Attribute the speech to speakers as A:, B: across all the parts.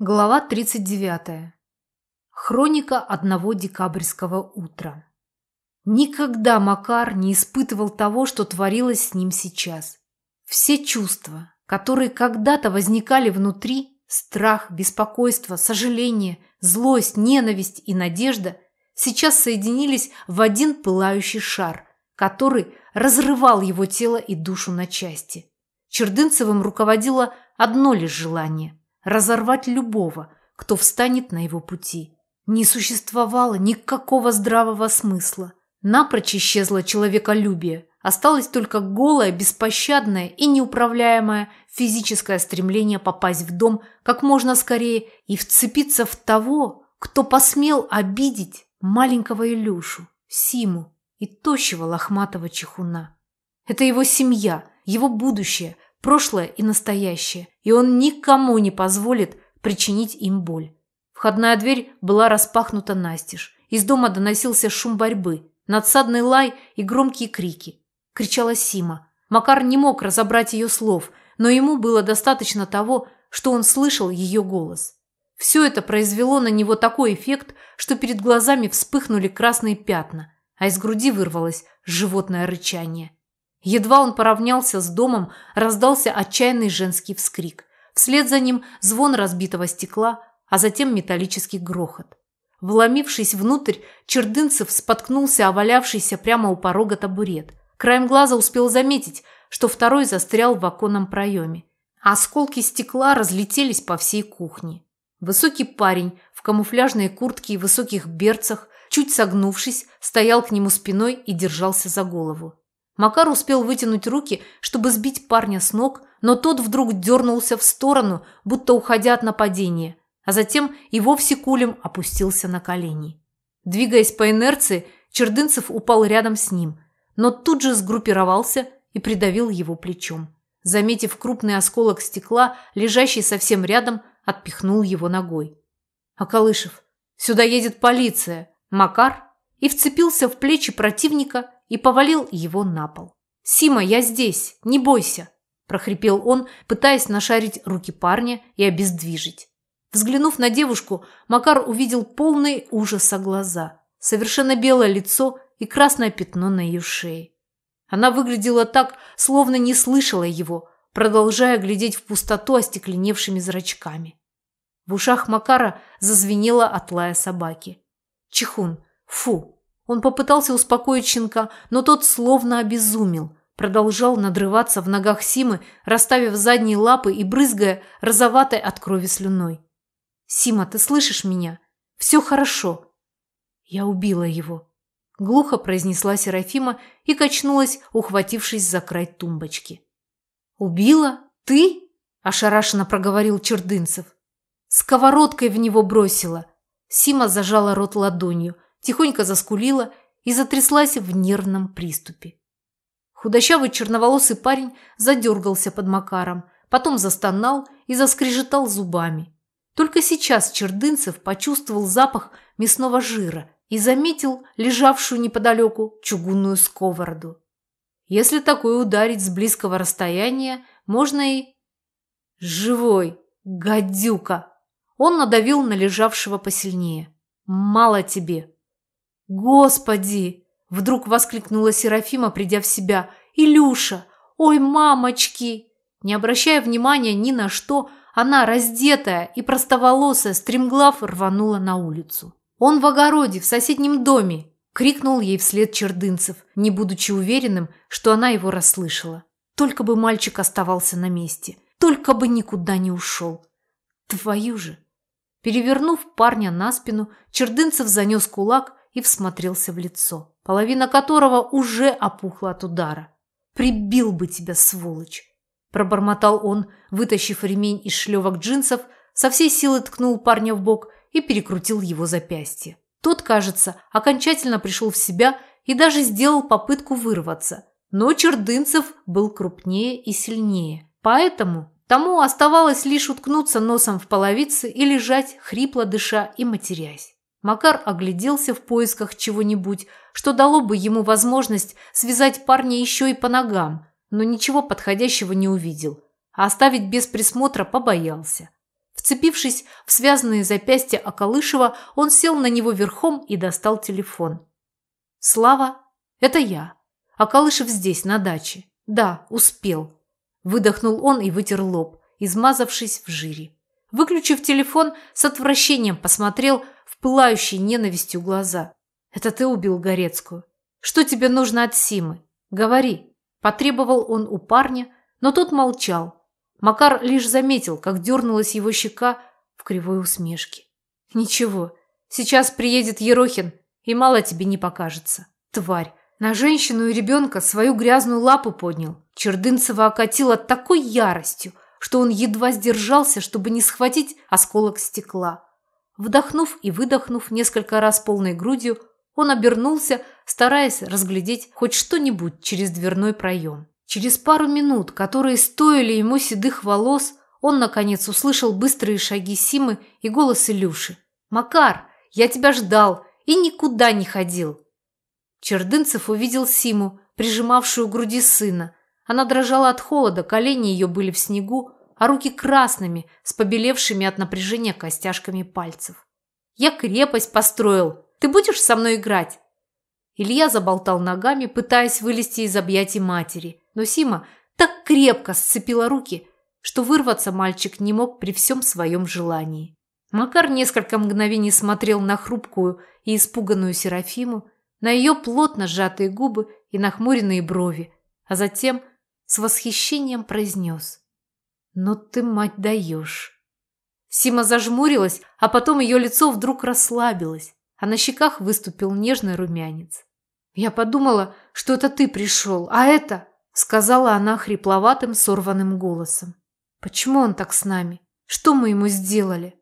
A: Глава 39. Хроника одного декабрьского утра. Никогда Макар не испытывал того, что творилось с ним сейчас. Все чувства, которые когда-то возникали внутри, страх, беспокойство, сожаление, злость, ненависть и надежда, сейчас соединились в один пылающий шар, который разрывал его тело и душу на части. Чердынцевым руководило одно лишь желание разорвать любого, кто встанет на его пути. Не существовало никакого здравого смысла. Напрочь исчезло человеколюбие. Осталось только голое, беспощадное и неуправляемое физическое стремление попасть в дом как можно скорее и вцепиться в того, кто посмел обидеть маленького Илюшу, Симу и тощего лохматого чехуна. Это его семья, его будущее – прошлое и настоящее, и он никому не позволит причинить им боль. Входная дверь была распахнута настежь. Из дома доносился шум борьбы, надсадный лай и громкие крики. Кричала Сима. Макар не мог разобрать ее слов, но ему было достаточно того, что он слышал ее голос. Все это произвело на него такой эффект, что перед глазами вспыхнули красные пятна, а из груди вырвалось животное рычание. Едва он поравнялся с домом, раздался отчаянный женский вскрик. Вслед за ним звон разбитого стекла, а затем металлический грохот. Вломившись внутрь, Чердынцев споткнулся о валявшийся прямо у порога табурет. Краем глаза успел заметить, что второй застрял в оконном проеме. осколки стекла разлетелись по всей кухне. Высокий парень в камуфляжной куртке и высоких берцах, чуть согнувшись, стоял к нему спиной и держался за голову. Макар успел вытянуть руки, чтобы сбить парня с ног, но тот вдруг дернулся в сторону, будто уходя от нападения, а затем и вовсе кулем опустился на колени. Двигаясь по инерции, Чердынцев упал рядом с ним, но тут же сгруппировался и придавил его плечом. Заметив крупный осколок стекла, лежащий совсем рядом, отпихнул его ногой. «Акалышев, сюда едет полиция!» Макар и вцепился в плечи противника и повалил его на пол. «Сима, я здесь, не бойся!» – прохрипел он, пытаясь нашарить руки парня и обездвижить. Взглянув на девушку, Макар увидел полный ужаса глаза, совершенно белое лицо и красное пятно на ее шее. Она выглядела так, словно не слышала его, продолжая глядеть в пустоту остекленевшими зрачками. В ушах Макара зазвенело от лая собаки. «Чихун! Фу! Он попытался успокоить щенка, но тот словно обезумел. Продолжал надрываться в ногах Симы, расставив задние лапы и брызгая розоватой от крови слюной. «Сима, ты слышишь меня? Все хорошо». «Я убила его», – глухо произнесла Серафима и качнулась, ухватившись за край тумбочки. «Убила? Ты?» – ошарашенно проговорил Чердынцев. «Сковородкой в него бросила». Сима зажала рот ладонью – тихонько заскулила и затряслась в нервном приступе. Худощавый черноволосый парень задергался под Макаром, потом застонал и заскрежетал зубами. Только сейчас Чердынцев почувствовал запах мясного жира и заметил лежавшую неподалеку чугунную сковороду. Если такое ударить с близкого расстояния, можно и... Живой! Гадюка! Он надавил на лежавшего посильнее. Мало тебе. «Господи!» – вдруг воскликнула Серафима, придя в себя. «Илюша! Ой, мамочки!» Не обращая внимания ни на что, она, раздетая и простоволосая, стремглав рванула на улицу. «Он в огороде, в соседнем доме!» – крикнул ей вслед Чердынцев, не будучи уверенным, что она его расслышала. Только бы мальчик оставался на месте, только бы никуда не ушел. Твою же! Перевернув парня на спину, Чердынцев занес кулак и всмотрелся в лицо, половина которого уже опухла от удара. «Прибил бы тебя, сволочь!» Пробормотал он, вытащив ремень из шлевок джинсов, со всей силы ткнул парня в бок и перекрутил его запястье. Тот, кажется, окончательно пришел в себя и даже сделал попытку вырваться. Но Чердынцев был крупнее и сильнее. Поэтому тому оставалось лишь уткнуться носом в половицы и лежать, хрипло дыша и матерясь. Макар огляделся в поисках чего-нибудь, что дало бы ему возможность связать парня еще и по ногам, но ничего подходящего не увидел, а оставить без присмотра побоялся. Вцепившись в связанные запястья Акалышева, он сел на него верхом и достал телефон. «Слава, это я. Акалышев здесь, на даче. Да, успел». Выдохнул он и вытер лоб, измазавшись в жире. Выключив телефон, с отвращением посмотрел в пылающие ненавистью глаза. «Это ты убил Горецкую? Что тебе нужно от Симы? Говори!» Потребовал он у парня, но тот молчал. Макар лишь заметил, как дернулась его щека в кривой усмешке. «Ничего, сейчас приедет Ерохин, и мало тебе не покажется. Тварь, на женщину и ребенка свою грязную лапу поднял. Чердынцева окатила такой яростью, что он едва сдержался, чтобы не схватить осколок стекла. Вдохнув и выдохнув несколько раз полной грудью, он обернулся, стараясь разглядеть хоть что-нибудь через дверной проем. Через пару минут, которые стоили ему седых волос, он, наконец, услышал быстрые шаги Симы и голос Илюши. «Макар, я тебя ждал и никуда не ходил!» Чердынцев увидел Симу, прижимавшую к груди сына. Она дрожала от холода, колени ее были в снегу, а руки красными, с побелевшими от напряжения костяшками пальцев. «Я крепость построил!» Ты будешь со мной играть?» Илья заболтал ногами, пытаясь вылезти из объятий матери, но Сима так крепко сцепила руки, что вырваться мальчик не мог при всем своем желании. Макар несколько мгновений смотрел на хрупкую и испуганную Серафиму, на ее плотно сжатые губы и нахмуренные брови, а затем с восхищением произнес «Ну ты, мать, даешь!» Сима зажмурилась, а потом ее лицо вдруг расслабилось а на щеках выступил нежный румянец. «Я подумала, что это ты пришел, а это...» — сказала она хрипловатым, сорванным голосом. «Почему он так с нами? Что мы ему сделали?»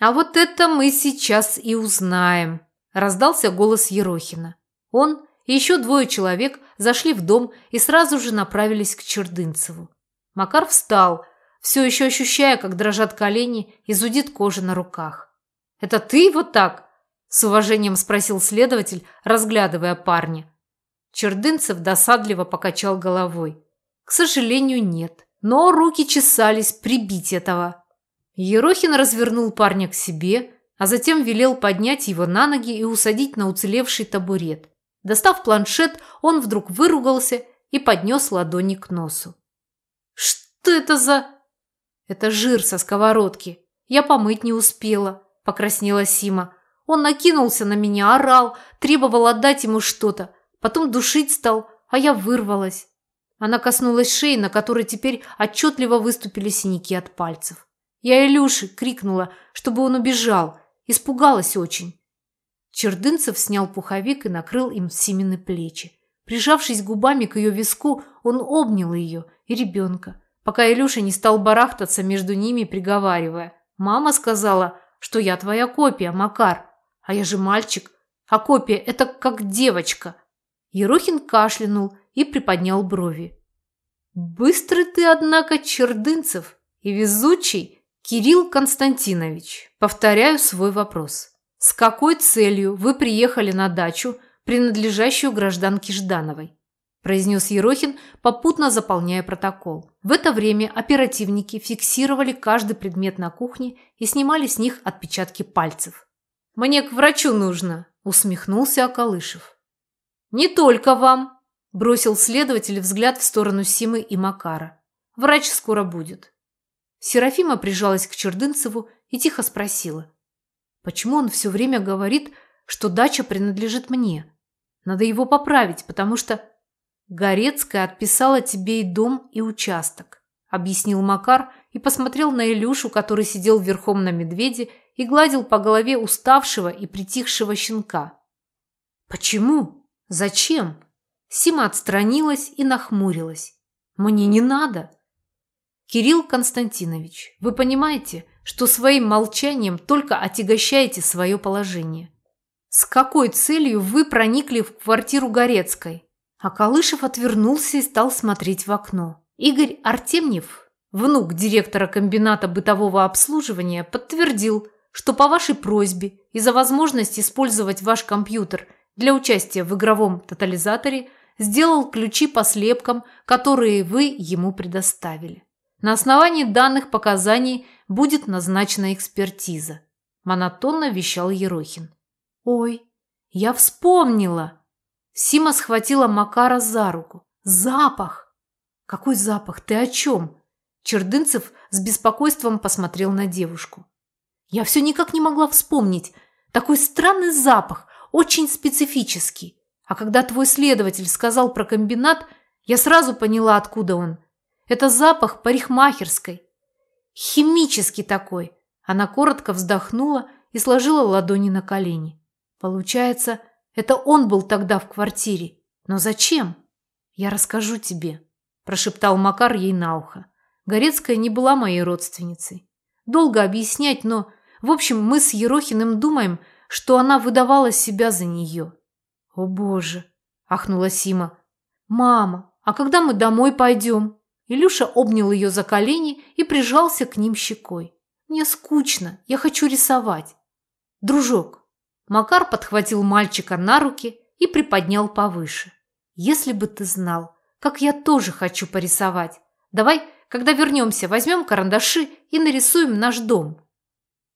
A: «А вот это мы сейчас и узнаем», — раздался голос Ерохина. Он еще двое человек зашли в дом и сразу же направились к Чердынцеву. Макар встал, все еще ощущая, как дрожат колени и зудит кожа на руках. «Это ты вот так?» С уважением спросил следователь, разглядывая парня. Чердынцев досадливо покачал головой. К сожалению, нет. Но руки чесались прибить этого. Ерохин развернул парня к себе, а затем велел поднять его на ноги и усадить на уцелевший табурет. Достав планшет, он вдруг выругался и поднес ладони к носу. «Что это за...» «Это жир со сковородки. Я помыть не успела», – покраснела Сима. Он накинулся на меня, орал, требовал отдать ему что-то. Потом душить стал, а я вырвалась. Она коснулась шеи, на которой теперь отчетливо выступили синяки от пальцев. Я Илюше крикнула, чтобы он убежал. Испугалась очень. Чердынцев снял пуховик и накрыл им Симины плечи. Прижавшись губами к ее виску, он обнял ее и ребенка, пока Илюша не стал барахтаться между ними, приговаривая. «Мама сказала, что я твоя копия, Макар. А я же мальчик, а копия – это как девочка. Ерохин кашлянул и приподнял брови. Быстрый ты, однако, Чердынцев и везучий Кирилл Константинович. Повторяю свой вопрос. С какой целью вы приехали на дачу, принадлежащую гражданке Ждановой? произнес Ерохин, попутно заполняя протокол. В это время оперативники фиксировали каждый предмет на кухне и снимали с них отпечатки пальцев. «Мне к врачу нужно», – усмехнулся Акалышев. «Не только вам», – бросил следователь взгляд в сторону Симы и Макара. «Врач скоро будет». Серафима прижалась к Чердынцеву и тихо спросила. «Почему он все время говорит, что дача принадлежит мне? Надо его поправить, потому что...» «Горецкая отписала тебе и дом, и участок», – объяснил Макар и посмотрел на Илюшу, который сидел верхом на медведе и гладил по голове уставшего и притихшего щенка. «Почему? Зачем?» Сима отстранилась и нахмурилась. «Мне не надо». «Кирилл Константинович, вы понимаете, что своим молчанием только отягощаете свое положение? С какой целью вы проникли в квартиру Горецкой?» А Калышев отвернулся и стал смотреть в окно. Игорь Артемьев, внук директора комбината бытового обслуживания, подтвердил, что по вашей просьбе и за возможность использовать ваш компьютер для участия в игровом тотализаторе сделал ключи по слепкам, которые вы ему предоставили. На основании данных показаний будет назначена экспертиза. Монотонно вещал Ерохин. Ой, я вспомнила. Сима схватила Макара за руку. Запах! Какой запах? Ты о чем? Чердынцев с беспокойством посмотрел на девушку. Я все никак не могла вспомнить. Такой странный запах, очень специфический. А когда твой следователь сказал про комбинат, я сразу поняла, откуда он. Это запах парикмахерской. Химический такой. Она коротко вздохнула и сложила ладони на колени. Получается, это он был тогда в квартире. Но зачем? Я расскажу тебе, прошептал Макар ей на ухо. Горецкая не была моей родственницей. Долго объяснять, но, в общем, мы с Ерохиным думаем, что она выдавала себя за нее. О боже, ахнула Сима. Мама, а когда мы домой пойдем? Илюша обнял ее за колени и прижался к ним щекой. «Мне скучно, я хочу рисовать». «Дружок». Макар подхватил мальчика на руки и приподнял повыше. «Если бы ты знал, как я тоже хочу порисовать. Давай, когда вернемся, возьмем карандаши и нарисуем наш дом».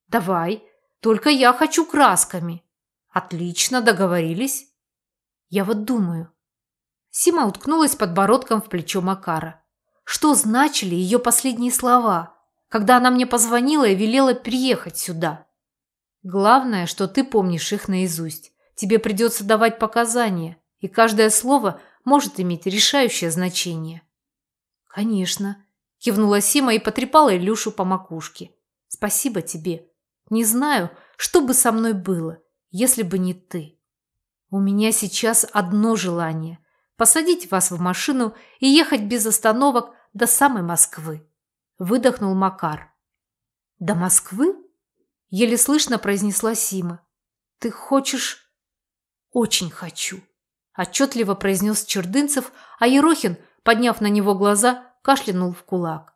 A: «Давай, только я хочу красками». «Отлично, договорились». «Я вот думаю». Сима уткнулась подбородком в плечо Макара. Что значили ее последние слова, когда она мне позвонила и велела приехать сюда? Главное, что ты помнишь их наизусть. Тебе придется давать показания, и каждое слово может иметь решающее значение. Конечно, кивнула Сима и потрепала Илюшу по макушке. Спасибо тебе. Не знаю, что бы со мной было, если бы не ты. У меня сейчас одно желание – посадить вас в машину и ехать без остановок до самой Москвы. Выдохнул Макар. До Москвы? Еле слышно произнесла Сима. Ты хочешь? Очень хочу. Отчетливо произнес Чердынцев, а Ерохин, подняв на него глаза, кашлянул в кулак.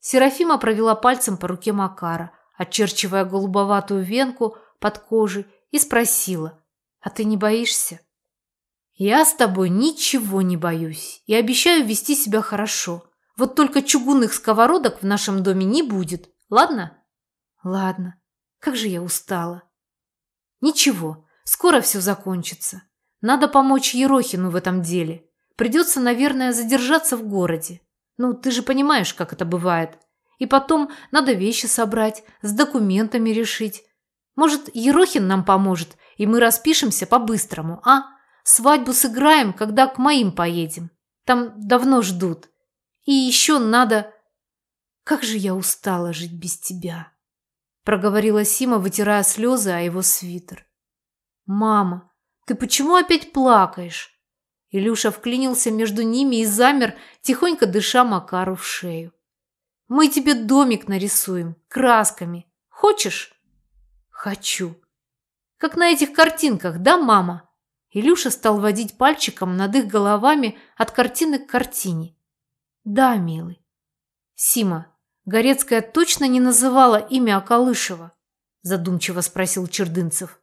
A: Серафима провела пальцем по руке Макара, очерчивая голубоватую венку под кожей, и спросила, «А ты не боишься?» «Я с тобой ничего не боюсь и обещаю вести себя хорошо. Вот только чугунных сковородок в нашем доме не будет. Ладно? Ладно. Как же я устала. Ничего, скоро все закончится. Надо помочь Ерохину в этом деле. Придется, наверное, задержаться в городе. Ну, ты же понимаешь, как это бывает. И потом надо вещи собрать, с документами решить. Может, Ерохин нам поможет, и мы распишемся по-быстрому, а? Свадьбу сыграем, когда к моим поедем. Там давно ждут. И еще надо... Как же я устала жить без тебя!» Проговорила Сима, вытирая слезы о его свитер. «Мама, ты почему опять плакаешь?» Илюша вклинился между ними и замер, тихонько дыша Макару в шею. «Мы тебе домик нарисуем, красками. Хочешь?» «Хочу». «Как на этих картинках, да, мама?» Илюша стал водить пальчиком над их головами от картины к картине. Да, милый. Сима, Горецкая точно не называла имя Акалышева? Задумчиво спросил Чердынцев.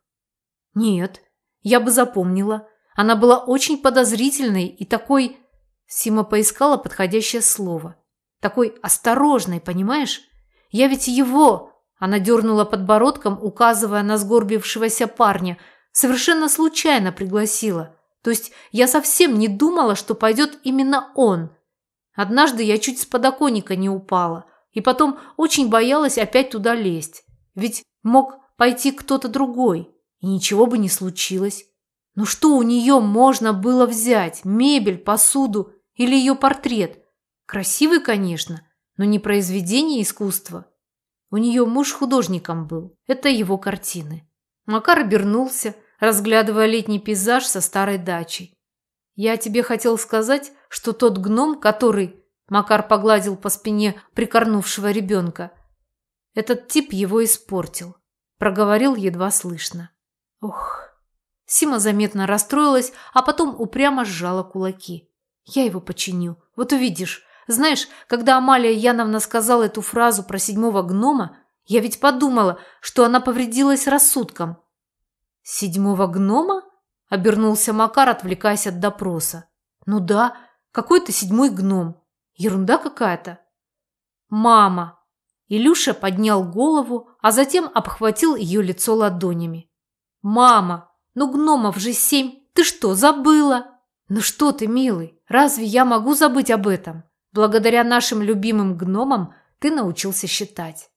A: Нет, я бы запомнила. Она была очень подозрительной и такой... Сима поискала подходящее слово. Такой осторожной, понимаешь? Я ведь его... Она дернула подбородком, указывая на сгорбившегося парня. Совершенно случайно пригласила. То есть я совсем не думала, что пойдет именно он. Однажды я чуть с подоконника не упала, и потом очень боялась опять туда лезть. Ведь мог пойти кто-то другой, и ничего бы не случилось. Но что у нее можно было взять? Мебель, посуду или ее портрет? Красивый, конечно, но не произведение искусства. У нее муж художником был. Это его картины. Макар обернулся, разглядывая летний пейзаж со старой дачей. «Я тебе хотел сказать, что тот гном, который...» Макар погладил по спине прикорнувшего ребенка. Этот тип его испортил. Проговорил едва слышно. Ох. Сима заметно расстроилась, а потом упрямо сжала кулаки. Я его починю. Вот увидишь. Знаешь, когда Амалия Яновна сказала эту фразу про седьмого гнома, я ведь подумала, что она повредилась рассудком. «Седьмого гнома?» – обернулся Макар, отвлекаясь от допроса. «Ну да, какой-то седьмой гном. Ерунда какая-то». «Мама!» Илюша поднял голову, а затем обхватил ее лицо ладонями. «Мама! Ну гномов же семь! Ты что, забыла?» «Ну что ты, милый, разве я могу забыть об этом? Благодаря нашим любимым гномам ты научился считать.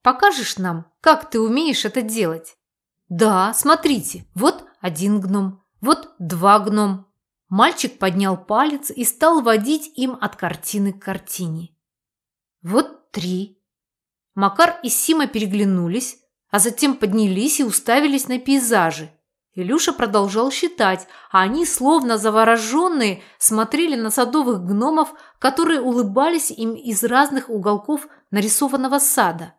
A: Покажешь нам, как ты умеешь это делать?» «Да, смотрите, вот один гном, вот два гном». Мальчик поднял палец и стал водить им от картины к картине. «Вот три». Макар и Сима переглянулись, а затем поднялись и уставились на пейзажи. Илюша продолжал считать, а они, словно завороженные, смотрели на садовых гномов, которые улыбались им из разных уголков нарисованного сада.